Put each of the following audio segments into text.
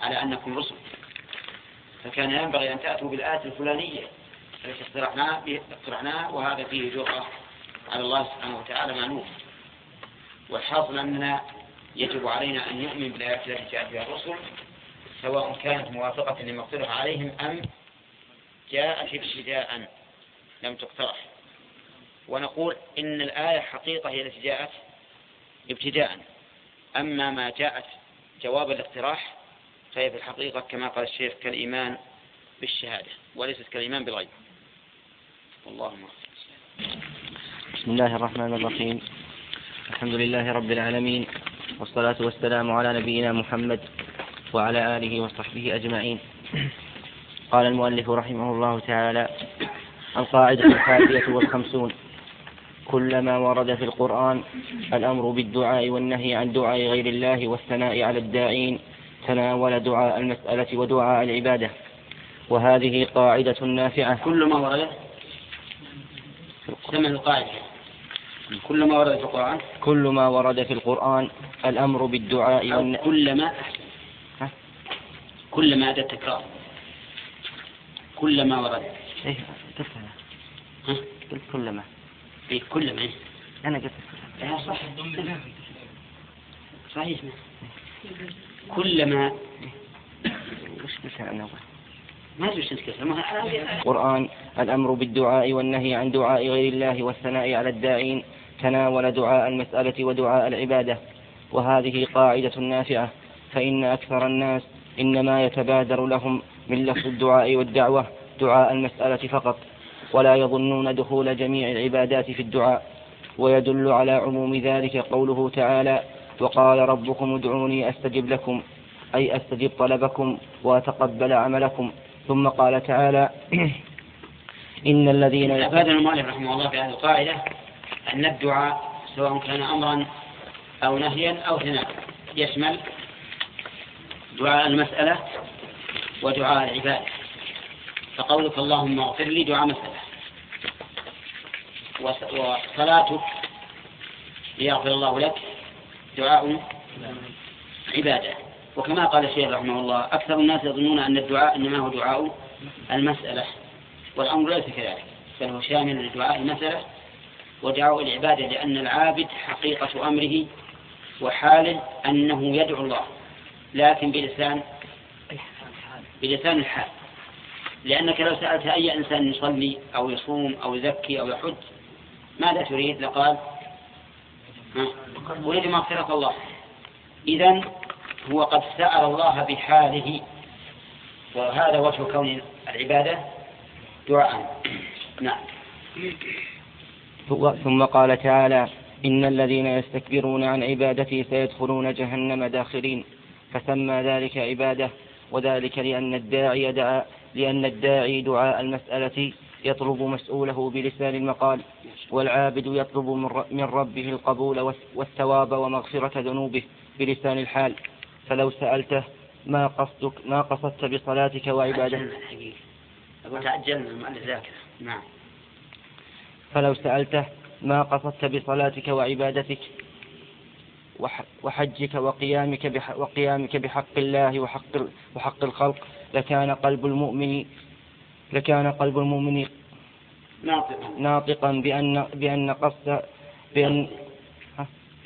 على أنكم رسل. فكان ينبغي أن تأتوا بالآية الفلانية التي اقترحناها اقترحناها وهذا فيه جرأة على الله سبحانه وتعالى معنوف والحاصل أننا يجب علينا أن نؤمن بالآيات التي جاءت بها الرسل سواء كانت موافقة لما اقترح عليهم أم جاءت ابتداء لم تقترح. ونقول إن الآية حقيقة هي التي جاءت ابتداء. أما ما جاءت جواب الاقتراح فهي في الحقيقة كما قال الشيخ كالإيمان بالشهادة وليست كالإيمان بالغيب. اللهم بسم الله الرحمن الرحيم. الحمد لله رب العالمين والصلاة والسلام على نبينا محمد وعلى آله وصحبه أجمعين. قال المؤلف رحمه الله تعالى القاعدة الحادية والخمسون. كلما ورد في القرآن الأمر بالدعاء والنهي عن دعاء غير الله والثناء على الداعين تناول دعاء المسألة ودعاء العبادة. وهذه قاعدة نافعة. كل ما ورد؟ سمع القاعدة؟ كل ما ورد في القرآن؟ كل ما ورد في القرآن الأمر بالدعاء والن... كل ما كل ما هذا التكرار. كل ما ورد. إيه قلت ها؟ قلت كل ما ما أنا قلت صح صحيح كل ما وش قلت أنا ما أدري إيش القرآن الأمر بالدعاء والنهي عن دعاء غير الله والثناء على الداعين تناول دعاء المسألة ودعاء العبادة وهذه قاعدة نافعة. فإن أكثر الناس إنما يتبادر لهم من لفظ الدعاء والدعوة دعاء المسألة فقط. ولا يظنون دخول جميع العبادات في الدعاء. ويدل على عموم ذلك قوله تعالى وقال ربكم ادعوني أستجب لكم أي أستجب طلبكم وأتقبل عملكم. ثم قال تعالى إن الذين أفاد المؤلف رحمه الله في هذه القاعدة أن الدعاء سواء كان أمرا أو نهيا أو ثناء يشمل دعاء المسألة ودعاء العبادة. فقولك اللهم اغفر لي دعاء مسألة. وصلاتك ليغفر الله لك دعاء عبادة. وكما قال الشيخ رحمه الله أكثر الناس يظنون أن الدعاء إنما هو دعاء المسألة والأمر ليس كذلك بل هو شامل لدعاء المسألة ودعاء العبادة لأن العابد حقيقة أمره وحال أنه يدعو الله لكن بلسان بلسان الحال. لأنك لو سألت أي إنسان يصلي أو يصوم أو يزكي أو يحج ماذا تريد؟ لقال أريد مغفرة الله. إذا هو قد سأل الله بحاله. وهذا وجه كون العبادة دعاء. نعم. ثم قال تعالى إن الذين يستكبرون عن عبادتي سيدخلون جهنم داخرين. فسمى ذلك عبادة وذلك لأن الداعي دعا لأن الداعي دعاء المسألة يطلب مسؤوله بلسان المقال والعابد يطلب من ربه القبول والثواب ومغفرة ذنوبه بلسان الحال. فلو سألته ما قصدك ما قصدت بصلاتك وعبادتك؟ تعجلنا المؤلف ذاكرة نعم. فلو سألته ما قصدت بصلاتك وعبادتك؟ وحجك وقيامك بحق وقيامك بحق الله وحق وحق الخلق؟ لكان قلب المؤمن لكان قلب المؤمن ناطقا. ناطقا بأن بأن قصد بأن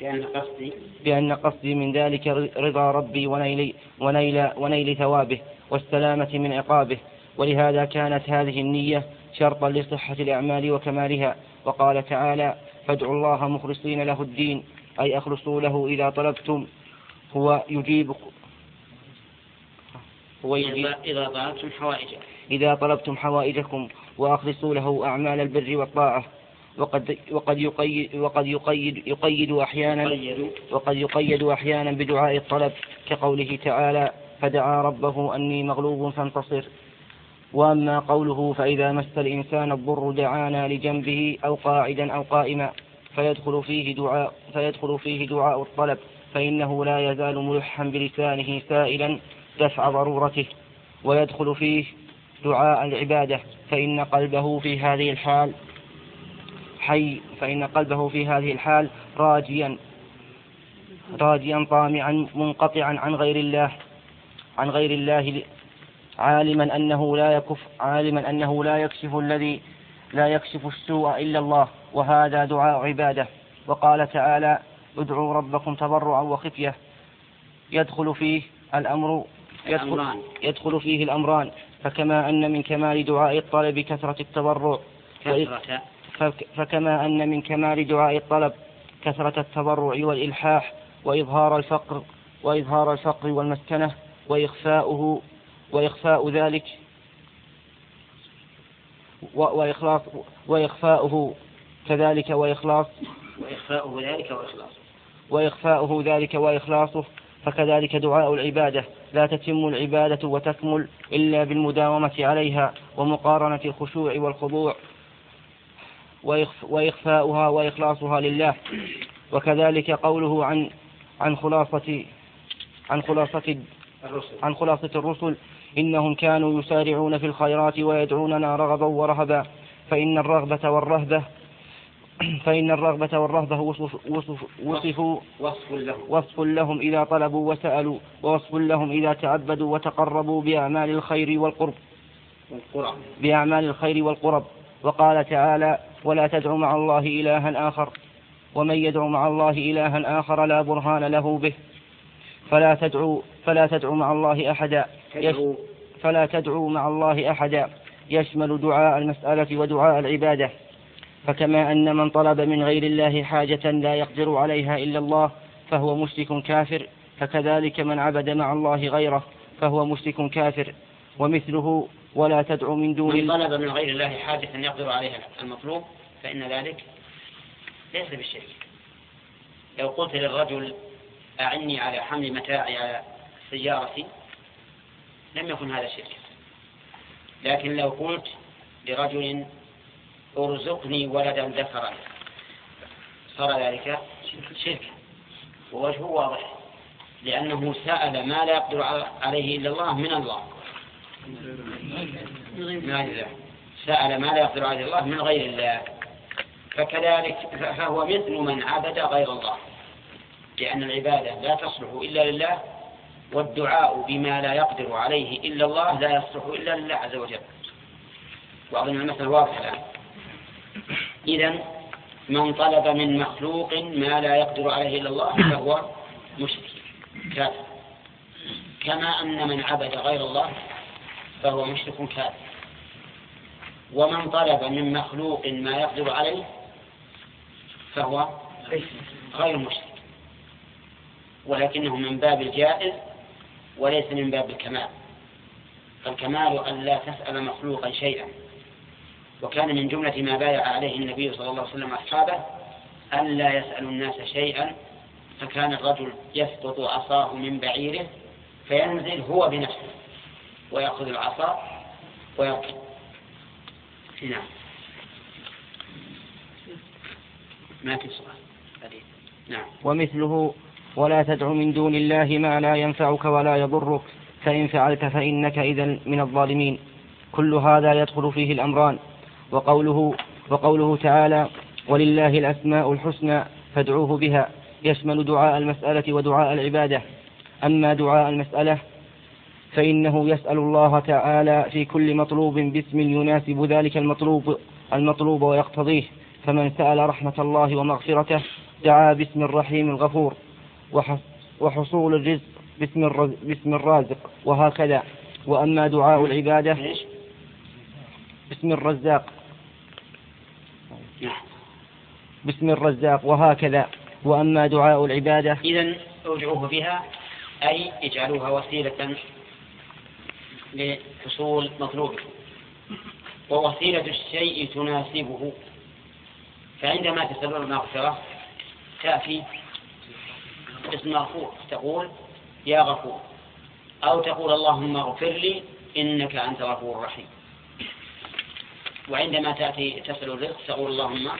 بأن قصدي. بأن قصدي من ذلك رضا ربي ونيل ونيل ونيل ثوابه والسلامة من عقابه. ولهذا كانت هذه النية شرطا لصحة الأعمال وكمالها. وقال تعالى فادعوا الله مخلصين له الدين أي أخلصوا له إذا طلبتم. هو يجيب يجيب إذا طلبتم حوائجكم. إذا طلبتم حوائجكم وأخلصوا له أعمال البر والطاعة وقد وقد يقيد وقد يقيد يقيد أحيانا وقد يقيد أحيانا بدعاء الطلب كقوله تعالى فدعا ربه أني مغلوب فانتصر. وأما قوله فإذا مس الإنسان الضر دعانا لجنبه أو قاعدا أو قائما فيدخل فيه دعاء فيدخل فيه دعاء الطلب فإنه لا يزال ملحا بلسانه سائلا دفع ضرورته ويدخل فيه دعاء العبادة. فإن قلبه في هذه الحال حي فإن قلبه في هذه الحال راجيا راجيا طامعا منقطعا عن غير الله عن غير الله عالما أنه لا يكف عالما أنه لا يكشف الذي لا يكشف السوء إلا الله. وهذا دعاء عبادة. وقال تعالى ادعوا ربكم تضرعا وخفية. يدخل فيه الأمر يدخل, يدخل فيه الأمران فكما أن من كمال دعاء الطلب كثرة التضرع فكما أن من كمال دعاء الطلب كثرة التضرع والإلحاح وإظهار الفقر وإظهار الفقر والمسكنة وإخفاؤه وإخفاء ذلك وإخلاص وإخفاؤه كذلك وإخلاص وإخفاؤه ذلك وإخلاصه. وإخفاؤه ذلك وإخلاصه فكذلك دعاء العبادة. لا تتم العبادة وتكمل إلا بالمداومة عليها ومقارنة الخشوع والخضوع وإخفاؤها وإخلاصها لله. وكذلك قوله عن عن خلاصة عن خلاصة عن خلاصة الرسل إنهم كانوا يسارعون في الخيرات ويدعوننا رغبا ورهبا فإن الرغبة والرهبة فإن الرغبة والرهبة وصف وصف وصفوا وصف لهم. وصف لهم إذا طلبوا وسألوا ووصف لهم إذا تعبدوا وتقربوا بأعمال الخير والقرب. والقرب. بأعمال الخير والقرب. وقال تعالى ولا تدع مع الله إلها آخر. ومن يدعو مع الله إلها آخر لا برهان له به. فلا تدعو فلا تدعو مع الله أحدا. فلا تدعو مع الله أحدا. يشمل دعاء المسألة ودعاء العبادة. فكما أن من طلب من غير الله حاجة لا يقدر عليها إلا الله فهو مشرك كافر فكذلك من عبد مع الله غيره فهو مشرك كافر. ومثله ولا تدعو من دون من طلب من غير الله حاجة يقدر عليها المطلوب فإن ذلك ليس بالشرك. لو قلت للرجل أعني على حمل متاعي على سيارتي لم يكن هذا شركا. لكن لو قلت لرجل ارزقني ولدا ذكرا. صار ذلك شركا ووجهه واضح. لأنه سأل ما لا يقدر عليه إلا الله من الله. من غير الله سأل ما لا يقدر عليه الله من غير الله. فكذلك فهو مثل من عبد غير الله. لأن العبادة لا تصلح إلا لله والدعاء بما لا يقدر عليه إلا الله لا يصلح إلا لله عز وجل. وأظن المثل واضح الآن. إذا من طلب من مخلوق ما لا يقدر عليه إلا الله فهو مشرك كافر. كما أن من عبد غير الله فهو مشرك كافر. ومن طلب من مخلوق ما يقدر عليه فهو غير مشرك. ولكنه من باب الجائز وليس من باب الكمال. فالكمال أن لا تسأل مخلوقا شيئا. وكان من جملة ما بايع عليه النبي صلى الله عليه وسلم أصحابه أن لا يسألوا الناس شيئا فكان الرجل يسقط عصاه من بعيره فينزل هو بنفسه ويأخذ العصا ويركض نعم. ما في سؤال؟ نعم. ومثله ولا تدع من دون الله ما لا ينفعك ولا يضرك فإن فعلت فإنك إذا من الظالمين. كل هذا يدخل فيه الأمران. وقوله وقوله تعالى ولله الأسماء الحسنى فادعوه بها يشمل دعاء المسألة ودعاء العبادة. أما دعاء المسألة فإنه يسأل الله تعالى في كل مطلوب باسم يناسب ذلك المطلوب المطلوب ويقتضيه. فمن سأل رحمة الله ومغفرته دعا باسم الرحيم الغفور وحصول الرزق باسم, باسم الرازق وهكذا. وأما دعاء العبادة باسم الرزاق باسم الرزاق وهكذا. وأما دعاء العبادة إذا ارجعوه بها أي اجعلوها وسيلة لحصول مطلوبكم ووسيلة الشيء تناسبه. فعندما تسألون المغفرة تأتي اسم مغفور. تقول يا غفور. أو تقول اللهم اغفر لي إنك أنت غفور رحيم وعندما تأتي تسأل الرزق تقول اللهم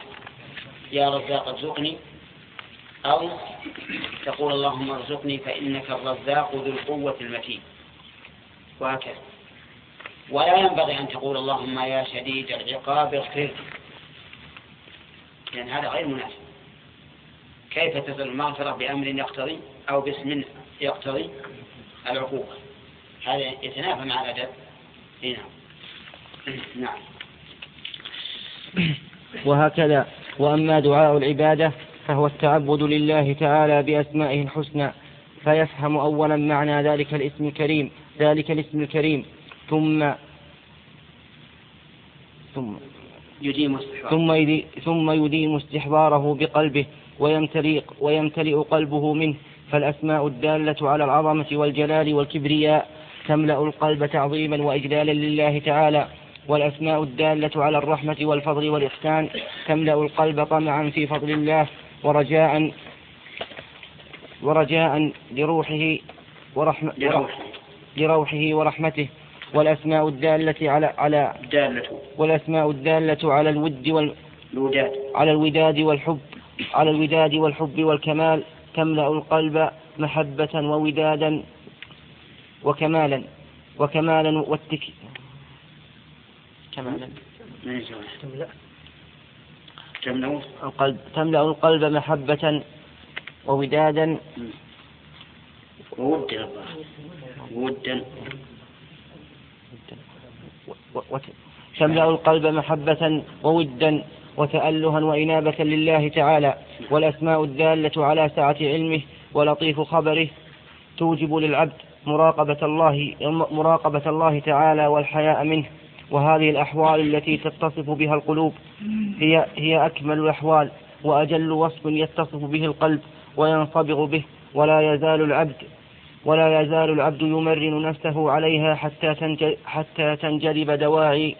يا رزاق ارزقني أو تقول اللهم ارزقني فإنك الرزاق ذو القوة المتين. وهكذا. ولا ينبغي أن تقول اللهم يا شديد العقاب اغفر. لأن هذا غير مناسب. كيف تسأل المغفرة بأمر يقتضي أو باسم يقتضي العقوبة؟ هذا يتنافى مع الأدب. هنا نعم. وهكذا. وأما دعاء العبادة فهو التعبد لله تعالى بأسمائه الحسنى فيفهم أولا معنى ذلك الاسم الكريم ذلك الاسم الكريم. ثم ثم يديم ثم يدي ثم يديم استحضاره بقلبه ويمتلئ ويمتلئ قلبه منه. فالأسماء الدالة على العظمة والجلال والكبرياء تملأ القلب تعظيما وإجلالا لله تعالى. والأسماء الدالة على الرحمة والفضل والإحسان تملأ القلب طمعا في فضل الله ورجاء ورجاء لروحه ورحمة لروحه. لروحه ورحمته. والأسماء الدالة على على الدالة والأسماء الدالة على الود وال الوداد. على الوداد والحب على الوداد والحب والكمال تملأ القلب محبة وودادا وكمالا وكمالا والتك تملأ. القلب. تملأ القلب محبة وودادا. وودا. وودا تملأ القلب محبة وودا وتألها وإنابة لله تعالى. والأسماء الدالة على سعة علمه ولطيف خبره. توجب للعبد مراقبة الله مراقبة الله تعالى والحياء منه. وهذه الأحوال التي تتصف بها القلوب هي هي أكمل الأحوال وأجل وصف يتصف به القلب وينصبغ به ولا يزال العبد ولا يزال العبد يمرن نفسه عليها حتى حتى تنجلب دواعي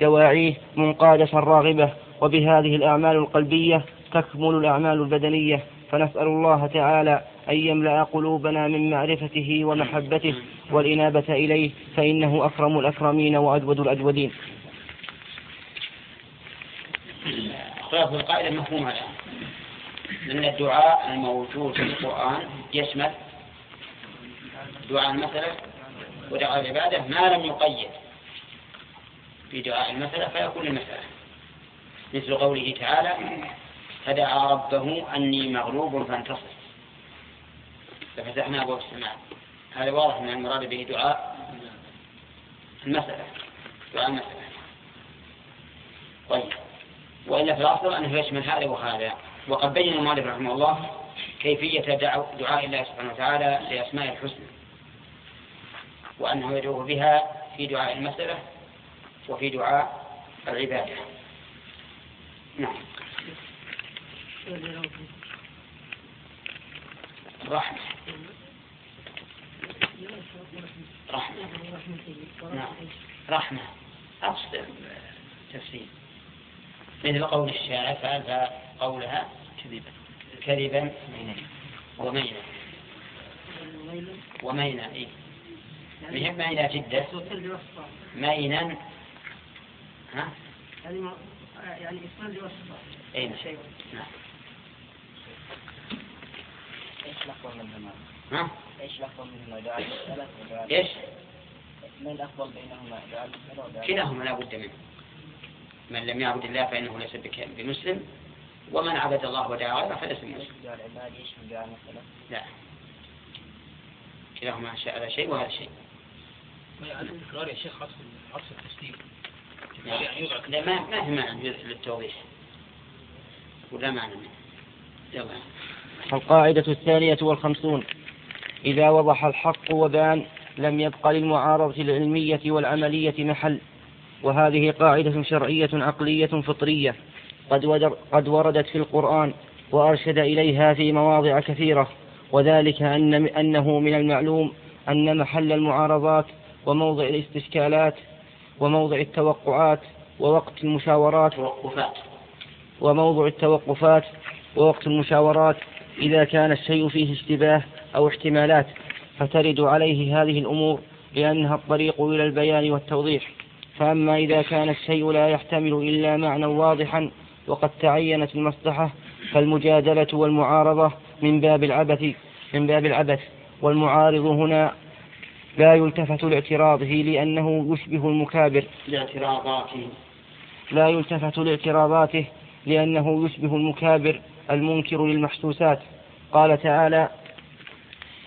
دواعيه منقادة راغبة. وبهذه الأعمال القلبية تكمل الأعمال البدنية. فنسأل الله تعالى أن يملأ قلوبنا من معرفته ومحبته والإنابة إليه فإنه أكرم الأكرمين وأجود الأجودين. خلاف القاعدة مفهومة الآن. أن الدعاء الموجود في القرآن يشمل دعاء المسألة ودعاء العبادة ما لم يقيد في دعاء المسألة فيكون المسألة مثل قوله تعالى فدعا ربه أني مغلوب فانتصر. ففتحنا أبواب السماء هذا واضح من المراد به دعاء المسألة. دعاء المسألة. طيب. وإلا في الأصل أنه يشمل هذا وهذا. وقد بين المؤلف رحمه الله كيفية دعاء الله سبحانه وتعالى لأسماء الحسنى. وأنه يدعو بها في دعاء المسألة وفي دعاء العبادة. نعم. رحمة. رحمة. نعم. رحمة. أصل تفسير مثل قول الشاعر فألفى قولها كذبا. كذبا ومينا ومينا إيه. مهم مينا جدا. مينا ها؟ يعني اسم لوصفه اي نعم. إيش الافضل منهما؟ ها؟ إيش الافضل منهما؟ دعاء المسألة ودعاء إيش؟ من الافضل بينهما؟ دعاء المسألة ودعاء كلاهما لا بد منه. من لم يعبد الله فإنه ليس بمسلم. ومن عبد الله ودعا غيره فليس بمسلم. دعاء العباد؟ يشمل دعاء المسألة؟ لا. كلاهما هذا شيء وهذا شيء. يعني التكرار يا شيخ عطف عطف التسليم. يعني لا ما ما في معنى للتوضيح. ولا معنى منه. يلا. القاعدة الثانية والخمسون. إذا وضح الحق وبان لم يبق للمعارضة العلمية والعملية محل. وهذه قاعدة شرعية عقلية فطرية. قد, قد وردت في القرآن وأرشد إليها في مواضع كثيرة. وذلك أن أنه من المعلوم أن محل المعارضات وموضع الاستشكالات وموضع التوقعات ووقت المشاورات توقفات. وموضع التوقفات ووقت المشاورات إذا كان الشيء فيه اشتباه أو احتمالات فترد عليه هذه الأمور لأنها الطريق إلى البيان والتوضيح. فأما إذا كان الشيء لا يحتمل إلا معنى واضحا وقد تعينت المصلحة فالمجادلة والمعارضة من باب العبث من باب العبث. والمعارض هنا لا يلتفت لاعتراضه لأنه يشبه المكابر. لاعتراضاته. لا يلتفت لاعتراضاته لأنه يشبه المكابر. المنكر للمحسوسات. قال تعالى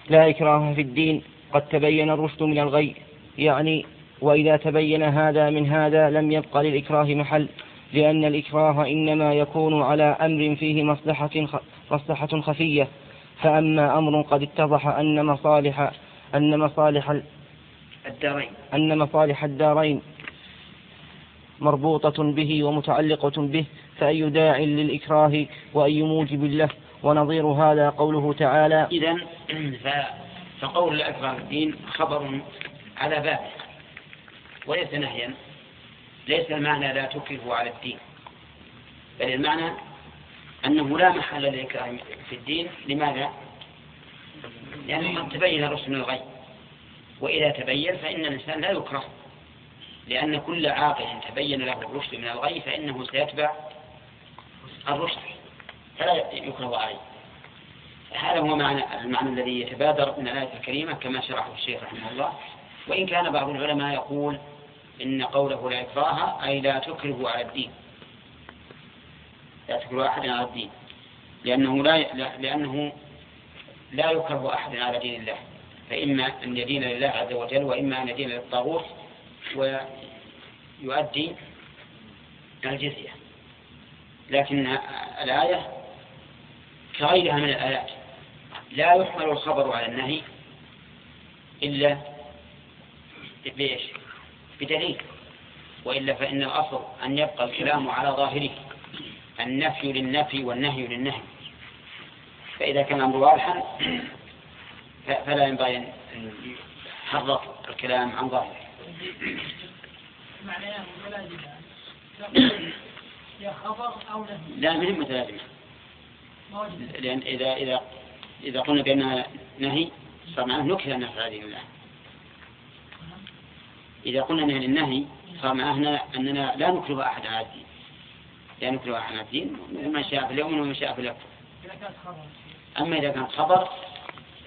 لا إكراه في الدين قد تبين الرشد من الغي. يعني وإذا تبين هذا من هذا لم يبق للإكراه محل لأن الإكراه إنما يكون على أمر فيه مصلحة مصلحة خفية. فأما أمر قد اتضح أن مصالح أن مصالح الدارين. أن مصالح الدارين مربوطة به ومتعلقة به فأي داع للإكراه وأي موجب له ونظير هذا قوله تعالى إذا فقول في الدين خبر على بابه وليس نهيا ليس المعنى لا تكره على الدين بل المعنى أنه لا محل للإكراه في الدين لماذا؟ لأنه قد تبين الرسل من الغي وإذا تبين فإن الإنسان لا يكره لأن كل عاقل تبين له الرشد من الغي فإنه سيتبع الرشد فلا يكره عليه. هذا هو معنى المعنى الذي يتبادر من الآية الكريمة كما شرحه الشيخ رحمه الله. وإن كان بعض العلماء يقول إن قوله لا إكراه أي لا تكره على الدين. لا تكره أحد على الدين. لأنه لا لأنه لا يكره أحد على دين الله. فإما أن يدين لله عز وجل وإما أن يدين للطاغوت ويؤدي الجزية. لكن الآية كغيرها من الآيات. لا يحمل الخبر على النهي إلا بإيش؟ بدليل. وإلا فإن الأصل أن يبقى الكلام على ظاهره. النفي للنفي والنهي للنهي. فإذا كان الأمر واضحا فلا ينبغي أن يحرك الكلام عن ظاهره. يا خبر أو لا متلازمة لأن إذا إذا إذا قلنا بأنها نهي صار معناه نكره على دين الله إذا قلنا أنها للنهي صار معناه أننا لا نكره أحد على الدين. لا نكره أحد على الدين من شاء فليؤمن ومن شاء فليكفر إذا كانت خبر. أما إذا كانت خبر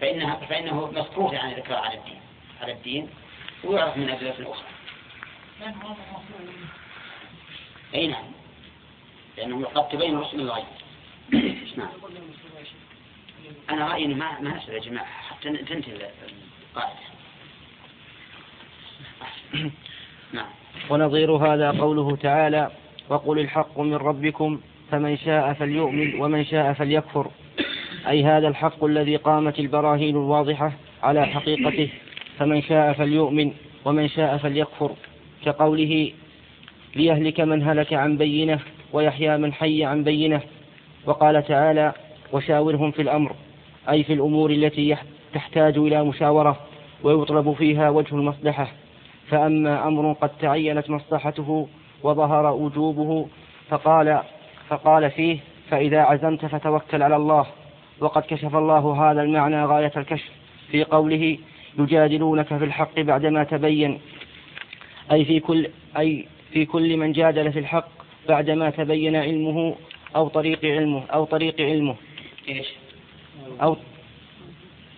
فإنها فإنه مسكوت عن الإكراه على الدين على الدين ويعرف من أدلة أخرى. أي نعم. لأنه قد تبين رسم الغيب نعم. أنا رأيي إنه ما ما نسأل يا جماعة حتى تنتهي القاعدة. نعم. ونظير هذا قوله تعالى وقل الحق من ربكم فمن شاء فليؤمن ومن شاء فليكفر. أي هذا الحق الذي قامت البراهين الواضحة على حقيقته فمن شاء فليؤمن ومن شاء فليكفر. كقوله ليهلك من هلك عن بينة ويحيى من حي عن بينة وقال تعالى وشاورهم في الأمر أي في الأمور التي تحتاج إلى مشاورة ويطلب فيها وجه المصلحة. فأما أمر قد تعينت مصلحته وظهر وجوبه فقال فقال فيه فإذا عزمت فتوكل على الله وقد كشف الله هذا المعنى غاية الكشف. في قوله يجادلونك في الحق بعدما تبين أي في كل أي في كل من جادل في الحق بعدما تبين علمه أو طريق علمه أو طريق علمه. إيش؟ أو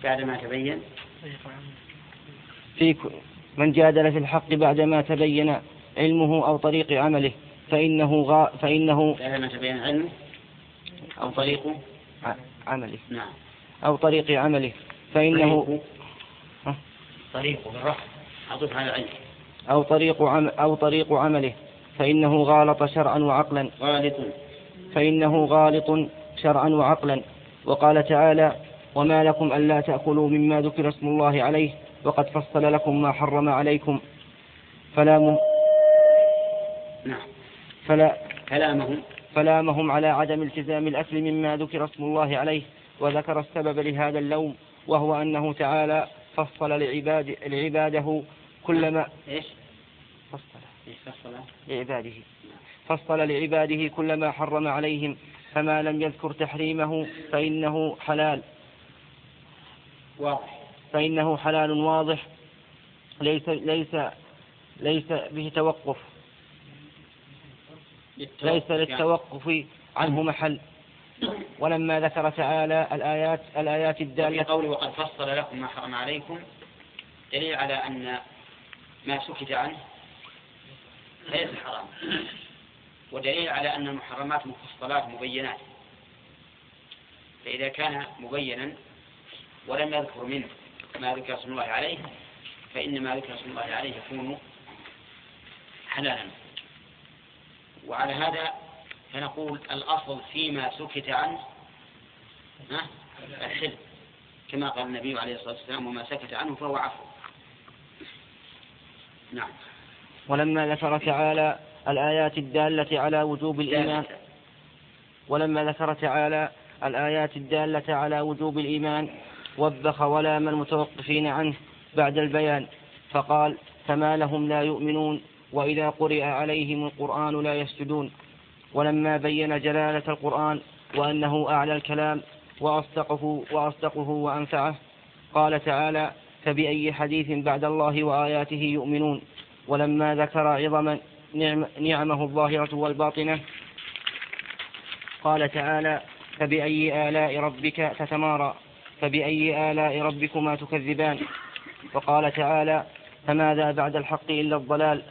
بعد ما تبين. في من جادل في الحق بعدما تبين علمه أو طريق عمله فإنه غا فإنه بعد ما تبين علمه أو طريقه ع- عمله. نعم. أو طريق عمله. فإنه؟ طريقه بالرفع أضف على العلم. أو طريق عم أو طريق عمله. فإنه غالط شرعا وعقلا. غالط. فإنه غالط شرعا وعقلا. وقال تعالى وما لكم ألا تأكلوا مما ذكر اسم الله عليه وقد فصل لكم ما حرم عليكم. فلا م... نعم. فلا كلامه فلامهم على عدم التزام الأكل مما ذكر اسم الله عليه وذكر السبب لهذا اللوم وهو أنه تعالى فصل لعباد لعباده كلما إيش فصل إيش؟ فصل. لعباده. فصل لعباده كل ما حرم عليهم فما لم يذكر تحريمه فإنه حلال. واضح. فإنه حلال واضح. ليس ليس ليس به توقف. ليس للتوقف عنه محل. ولما ذكر تعالى الآيات الآيات الدالة. قوله وقد فصل لكم ما حرم عليكم دليل على أن ما سكت عنه ليس حرام ودليل على أن المحرمات مفصلات مبينات. فإذا كان مبينا ولم يذكر منه ما ذكر اسم الله عليه فإن ما ذكر اسم الله عليه يكون حلالا. وعلى هذا فنقول الأصل فيما سكت عنه الحل كما قال النبي عليه الصلاة والسلام وما سكت عنه فهو عفو. نعم. ولما ذكر تعالى الآيات الدالة على وجوب الإيمان ولما ذكر تعالى الآيات الدالة على وجوب الإيمان وبخ ولام المتوقفين عنه بعد البيان فقال فما لهم لا يؤمنون وإذا قرئ عليهم القرآن لا يسجدون. ولما بين جلالة القرآن وأنه أعلى الكلام وأصدقه, وأصدقه وأنفعه قال تعالى فبأي حديث بعد الله وآياته يؤمنون؟ ولما ذكر عظم نعم نعمه الظاهرة والباطنة قال تعالى فبأي آلاء ربك تتمارى فبأي آلاء ربكما تكذبان؟ وقال تعالى فماذا بعد الحق إلا الضلال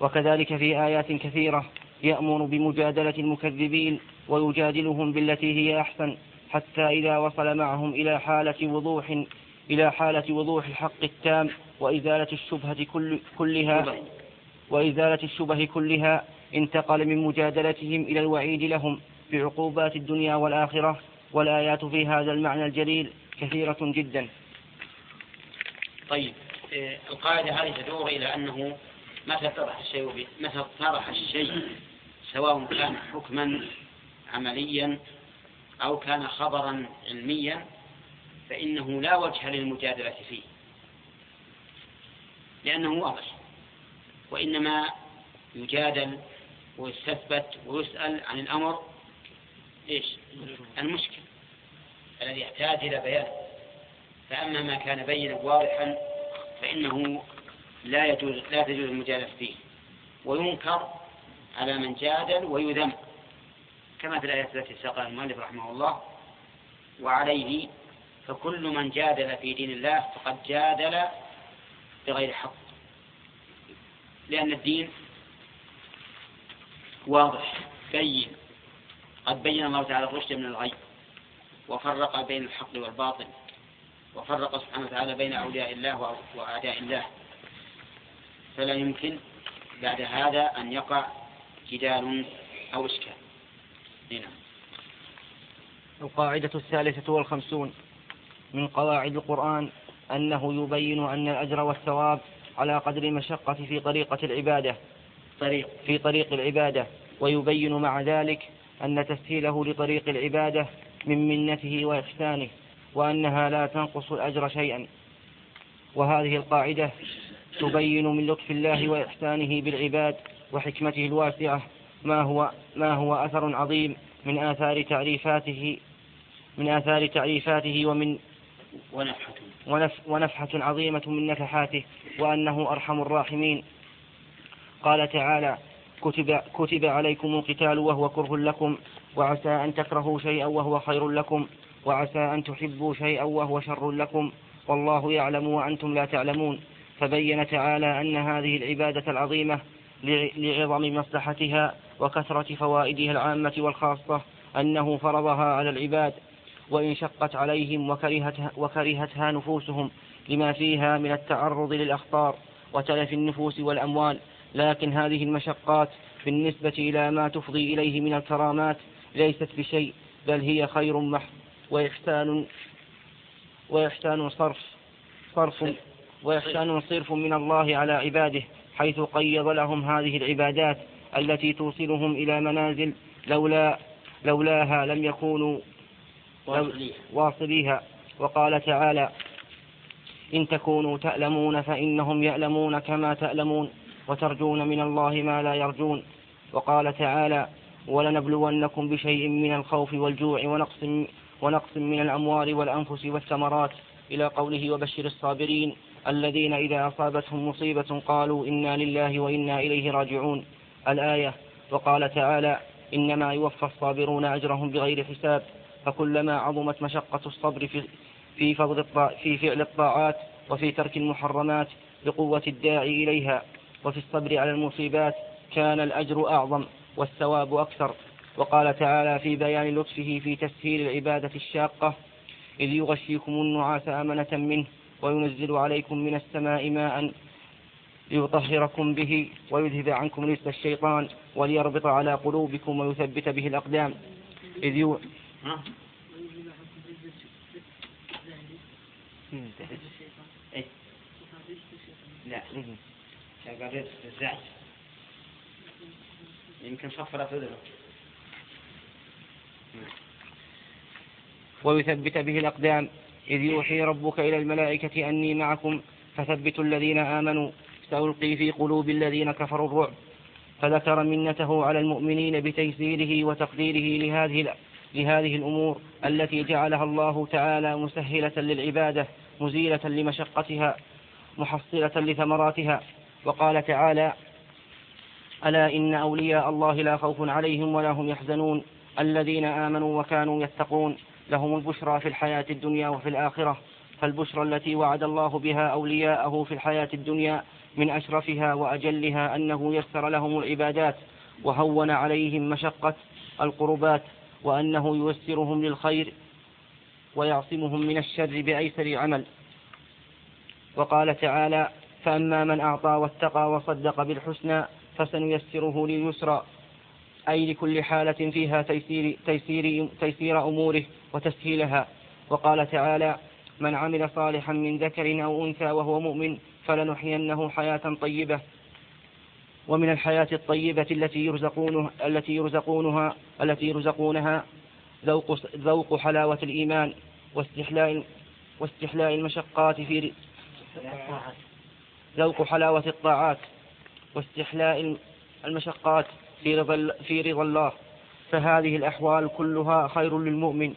وكذلك في آيات كثيرة يأمر بمجادلة المكذبين ويجادلهم بالتي هي أحسن حتى إذا وصل معهم إلى حالة وضوح إلى حالة وضوح الحق التام وإزالة الشبهة كل كلها وإزالة الشبه كلها انتقل من مجادلتهم إلى الوعيد لهم بعقوبات الدنيا والآخرة والآيات في هذا المعنى الجليل كثيرة جدا. طيب إيه، القاعدة هذه تدور إلى أنه متى اتضح الشيء متى اتضح الشيء سواء كان حكما عمليا أو كان خبرا علميا فإنه لا وجه للمجادلة فيه. لأنه واضح وإنما يجادل ويستثبت ويسأل عن الأمر إيش؟ المشكل الذي يحتاج إلى بيان. فأما ما كان بينا واضحا فإنه لا يجوز لا تجوز المجادلة فيه. وينكر على من جادل ويذم. كما في الآيات التي ساقها المؤلف رحمه الله. وعليه فكل من جادل في دين الله فقد جادل بغير حق لأن الدين واضح بين قد بين الله تعالى الرشد من الغي وفرق بين الحق والباطل وفرق سبحانه وتعالى بين أولياء الله وأعداء الله فلا يمكن بعد هذا أن يقع جدال أو إشكال هنا. نعم. القاعدة الثالثة والخمسون من قواعد القرآن أنه يبين أن الأجر والثواب على قدر المشقة في طريقة العبادة طريق في طريق العبادة ويبين مع ذلك أن تسهيله لطريق العبادة من منته وإحسانه وأنها لا تنقص الأجر شيئا. وهذه القاعدة تبين من لطف الله وإحسانه بالعباد وحكمته الواسعة ما هو ما هو أثر عظيم من آثار تعريفاته من آثار تعريفاته ومن ونفحة. ونف ونفحة عظيمة من نفحاته وأنه أرحم الراحمين. قال تعالى كتب, كتب عليكم القتال وهو كره لكم وعسى أن تكرهوا شيئا وهو خير لكم وعسى أن تحبوا شيئا وهو شر لكم والله يعلم وأنتم لا تعلمون. فبين تعالى أن هذه العبادة العظيمة لعظم مصلحتها وكثرة فوائدها العامة والخاصة أنه فرضها على العباد. وإن شقت عليهم وكرهتها, وكرهتها نفوسهم لما فيها من التعرض للأخطار وتلف النفوس والأموال. لكن هذه المشقات بالنسبة إلى ما تفضي إليه من الكرامات ليست بشيء بل هي خير محض وإحسان وإحسان صرف صرف وإحسان صرف من الله على عباده حيث قيض لهم هذه العبادات التي توصلهم إلى منازل لولا لولاها لم يكونوا واصليها. وقال تعالى إن تكونوا تألمون فإنهم يألمون كما تألمون وترجون من الله ما لا يرجون. وقال تعالى ولنبلونكم بشيء من الخوف والجوع ونقص ونقص من الأموال والأنفس والثمرات. إلى قوله وبشر الصابرين الذين إذا أصابتهم مصيبة قالوا إنا لله وإنا إليه راجعون. الآية. وقال تعالى إنما يوفى الصابرون أجرهم بغير حساب. فكلما عظمت مشقة الصبر في في, فضل في فعل الطاعات وفي ترك المحرمات بقوة الداعي إليها وفي الصبر على المصيبات كان الأجر أعظم والثواب أكثر وقال تعالى في بيان لطفه في تسهيل العبادة الشاقة إذ يغشيكم النعاس أمنة منه وينزل عليكم من السماء ماء ليطهركم به ويذهب عنكم رجس الشيطان وليربط على قلوبكم ويثبت به الأقدام إذ. ها؟ إيه؟ لا يمكن صفرت أذنه ويثبت به الأقدام إذ يوحي ربك إلى الملائكة أني معكم فثبتوا الذين آمنوا سألقي في قلوب الذين كفروا الرعب فذكر منته على المؤمنين بتيسيره وتقديره لهذه لهذه الأمور التي جعلها الله تعالى مسهلة للعبادة مزيلة لمشقتها محصلة لثمراتها. وقال تعالى ألا إن أولياء الله لا خوف عليهم ولا هم يحزنون الذين آمنوا وكانوا يتقون. لهم البشرى في الحياة الدنيا وفي الآخرة فالبشرى التي وعد الله بها أولياءه في الحياة الدنيا من أشرفها وأجلها أنه يسر لهم العبادات وهون عليهم مشقة القربات وأنه ييسرهم للخير ويعصمهم من الشر بأيسر عمل. وقال تعالى فأما من أعطى واتقى وصدق بالحسنى فسنيسره لليسرى. أي لكل حالة فيها تيسير, تيسير, تيسير أموره وتسهيلها. وقال تعالى من عمل صالحا من ذكر أو أنثى وهو مؤمن فلنحيينه حياة طيبة. ومن الحياة الطيبة التي يرزقونه التي يرزقونها التي يرزقونها ذوق ذوق حلاوة الإيمان واستحلاء واستحلاء المشقات في ذوق حلاوة الطاعات واستحلاء المشقات في رضا في رضا الله. فهذه الأحوال كلها خير للمؤمن.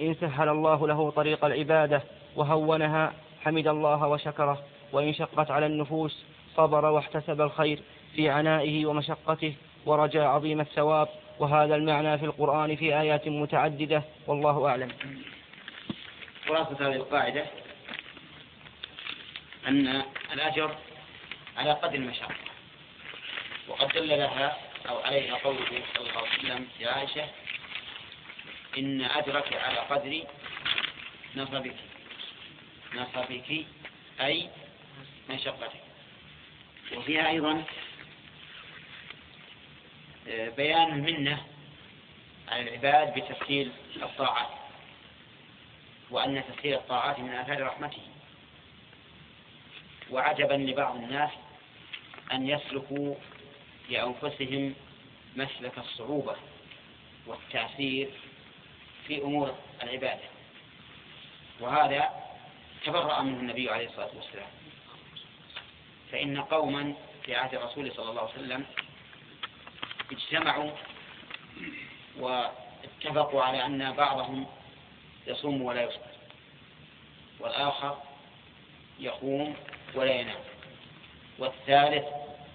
إن سهل الله له طريق العبادة وهونها حمد الله وشكره. وإن شقت على النفوس صبر واحتسب الخير في عنائه ومشقته ورجى عظيم الثواب. وهذا المعنى في القرآن في آيات متعددة. والله أعلم. خلاصة هذه القاعدة أن الأجر على قدر المشقة. وقد دل لها أو عليها قوله صلى الله عليه وسلم يا عائشة إن أجرك على قدر نصبك. نصبك أي مشقتك. وفيها أيضا آه، بيان المنة على العباد بتسهيل الطاعات وأن تسهيل الطاعات من آثار رحمته. وعجبا لبعض الناس أن يسلكوا لأنفسهم مسلك الصعوبة والتعسير في أمور العبادة. وهذا تبرأ منه النبي عليه الصلاة والسلام. فإن قوما في عهد الرسول صلى الله عليه وسلم اجتمعوا واتفقوا على أن بعضهم يصوم ولا يفطر والآخر يقوم ولا ينام والثالث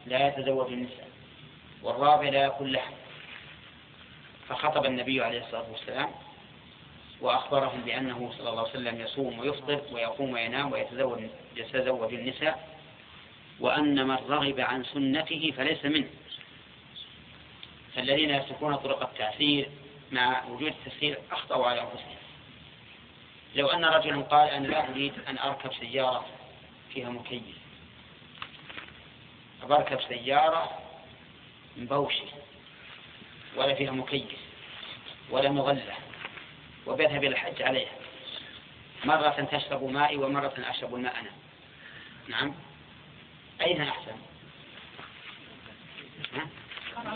لا يتزوج النساء والرابع لا يأكل لحم. فخطب النبي عليه الصلاة والسلام وأخبرهم بأنه صلى الله عليه وسلم يصوم ويفطر ويقوم وينام ويتزوج يتزوج النساء وأن من رغب عن سنته فليس منه. فالذين يسلكون طرق التأثير مع وجود التسخير أخطأوا على أنفسهم. لو أن رجلا قال أنا لا أريد أن أركب سيارة فيها مكيف. بركب سيارة مبوشة ولا فيها مكيف ولا مغلة وبذهب إلى الحج عليها. مرة تشرب مائي ومرة أشرب الماء أنا نعم؟ أين أحسن؟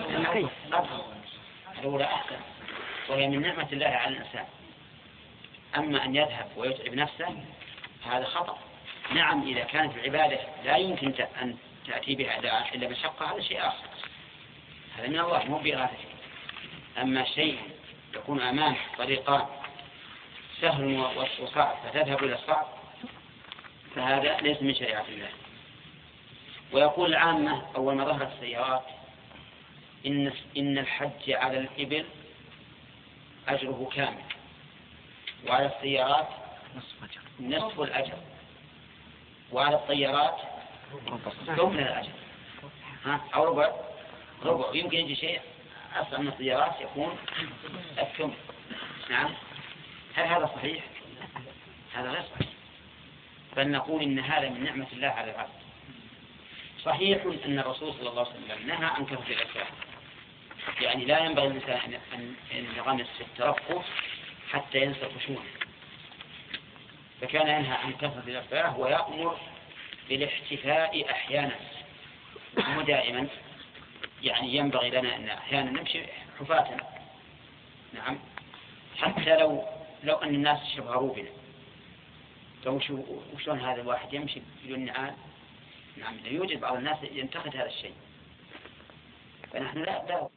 المكيف الأولى أحسن. وهي من نعمة الله على الإنسان. أما أن يذهب ويتعب نفسه هذا خطأ. نعم إذا كانت العبادة لا يمكن أن تأتي بها إلا مشقة هذا شيء آخر. هذا من الله مو بإرادته. أما شيء يكون أمامك طريقان سهل وصعب فتذهب إلى الصعب فهذا ليس من شريعة الله. ويقول العامة أول ما ظهرت السيارات إن إن الحج على الإبل أجره كامل وعلى السيارات نصف الأجر. وعلى الطيارات ثمن الأجر. ها؟ أو ربع ربع. يمكن يجي شيء أصلا من الطيارات يكون الثمن. نعم. هل هذا صحيح؟ هذا غير صحيح. بل نقول إن هذا من نعمة الله على العبد. صحيح أن الرسول صلى الله عليه وسلم نهى عن كثرة الأفعال يعني لا ينبغي الإنسان أن ينغمس في الترفه حتى ينسى الخشوع فكان ينهى عن كثرة الأفعال ويأمر بالاحتفاء أحيانا. مو دائما. يعني ينبغي لنا أن أحيانا نمشي حفاة. نعم. حتى لو لو أن الناس شبهروا بنا. وشلون هذا الواحد يمشي بدون نعال؟ نعم يوجد بعض الناس ينتقد هذا الشيء. فنحن لا لا